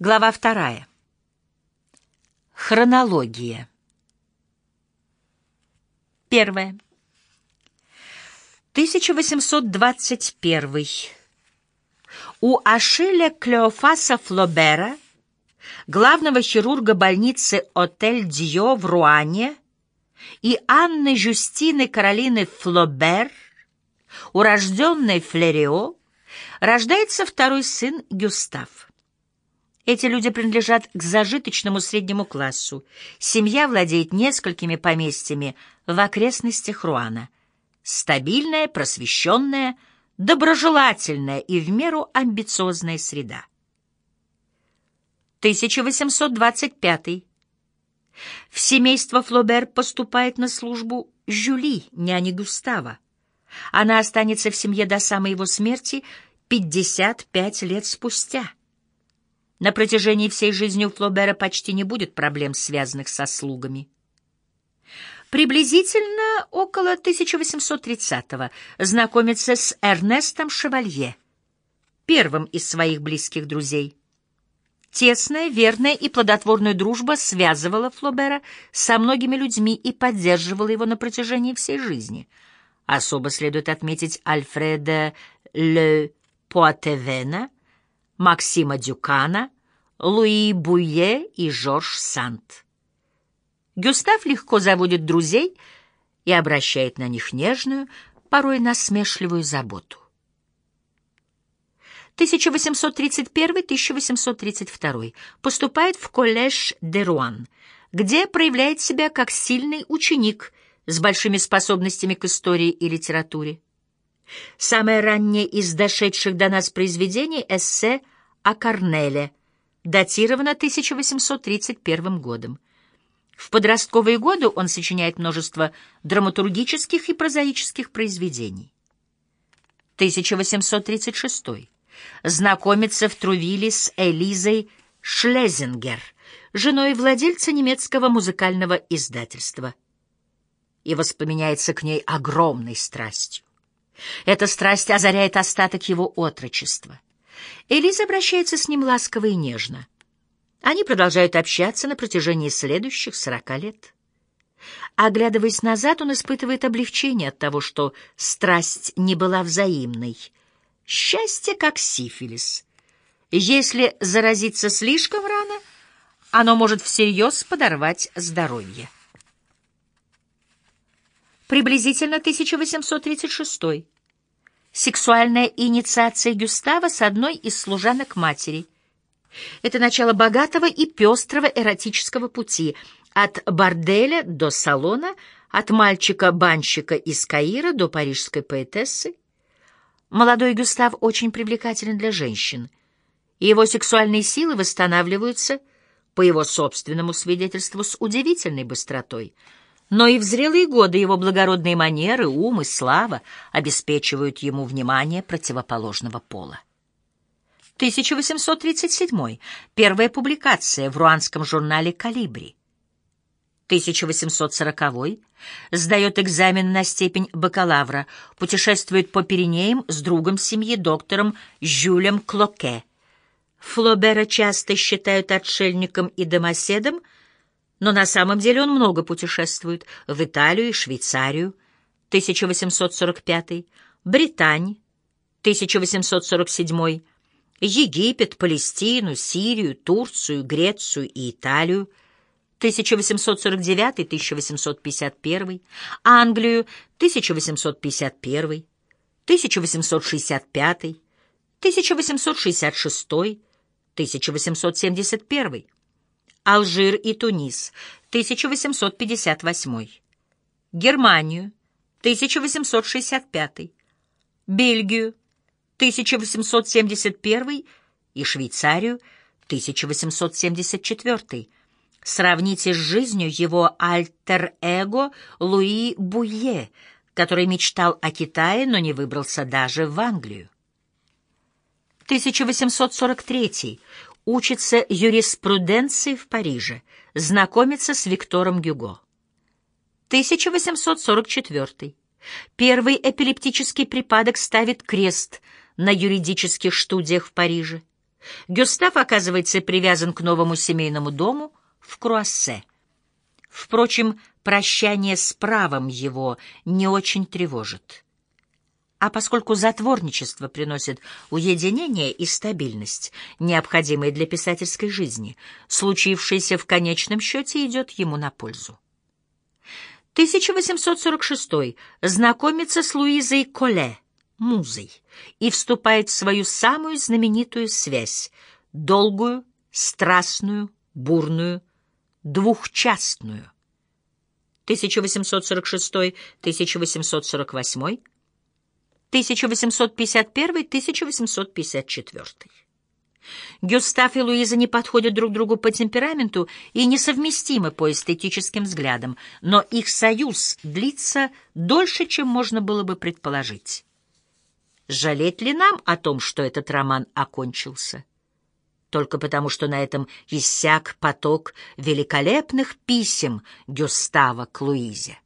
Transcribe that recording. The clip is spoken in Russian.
Глава вторая. Хронология. Первое. 1821. У Ашеля Клеофаса Флобера, главного хирурга больницы «Отель Дьо» в Руане, и Анны Жюстины Каролины Флобер, урожденной Флерио, рождается второй сын Гюстав. Эти люди принадлежат к зажиточному среднему классу. Семья владеет несколькими поместьями в окрестностях Руана. Стабильная, просвещенная, доброжелательная и в меру амбициозная среда. 1825. В семейство Флобер поступает на службу Жюли, няня Густава. Она останется в семье до самой его смерти 55 лет спустя. На протяжении всей жизни у Флобера почти не будет проблем, связанных со слугами. Приблизительно около 1830-го знакомится с Эрнестом Шевалье, первым из своих близких друзей. Тесная, верная и плодотворная дружба связывала Флобера со многими людьми и поддерживала его на протяжении всей жизни. Особо следует отметить Альфреда Ле Пуатевена, Максима Дюкана, Луи Буе и Жорж Сант. Гюстав легко заводит друзей и обращает на них нежную, порой насмешливую заботу. 1831-1832 поступает в коллеж де Руан, где проявляет себя как сильный ученик с большими способностями к истории и литературе. Самое раннее из дошедших до нас произведений — эссе о Корнеле, датировано 1831 годом. В подростковые годы он сочиняет множество драматургических и прозаических произведений. 1836. Знакомится в Трувиле с Элизой Шлезингер, женой владельца немецкого музыкального издательства, и воспламеняется к ней огромной страстью. Эта страсть озаряет остаток его отрочества. Элиза обращается с ним ласково и нежно. Они продолжают общаться на протяжении следующих сорока лет. Оглядываясь назад, он испытывает облегчение от того, что страсть не была взаимной. Счастье как сифилис. Если заразиться слишком рано, оно может всерьез подорвать здоровье приблизительно 1836 Сексуальная инициация Гюстава с одной из служанок матери. Это начало богатого и пестрого эротического пути от борделя до салона, от мальчика-банщика из Каира до парижской поэтессы. Молодой Гюстав очень привлекателен для женщин, и его сексуальные силы восстанавливаются, по его собственному свидетельству, с удивительной быстротой — но и в зрелые годы его благородные манеры, ум и слава обеспечивают ему внимание противоположного пола. 1837. Первая публикация в руанском журнале «Калибри». 1840. Сдает экзамен на степень бакалавра, путешествует по Пиренеям с другом семьи, доктором Жюлем Клоке. Флобера часто считают отшельником и домоседом – но на самом деле он много путешествует в Италию и Швейцарию, 1845, Британь, 1847, Египет, Палестину, Сирию, Турцию, Грецию и Италию, 1849-1851, Англию, 1851, 1865, 1866, 1871. Алжир и Тунис, 1858. Германию, 1865. Бельгию, 1871 и Швейцарию, 1874. Сравните с жизнью его альтер-эго Луи Буе, который мечтал о Китае, но не выбрался даже в Англию. 1843 учится юриспруденции в Париже, знакомится с Виктором Гюго. 1844. Первый эпилептический припадок ставит крест на юридических студиях в Париже. Гюстав оказывается привязан к новому семейному дому в Круассе. Впрочем, прощание с правом его не очень тревожит. А поскольку затворничество приносит уединение и стабильность, необходимые для писательской жизни, случившееся в конечном счете идет ему на пользу. 1846 знакомится с Луизой Коле, музой, и вступает в свою самую знаменитую связь, долгую, страстную, бурную, двухчастную. 1846-1848, 1851-1854. Гюстав и Луиза не подходят друг другу по темпераменту и несовместимы по эстетическим взглядам, но их союз длится дольше, чем можно было бы предположить. Жалеть ли нам о том, что этот роман окончился? Только потому, что на этом иссяк поток великолепных писем Гюстава к Луизе.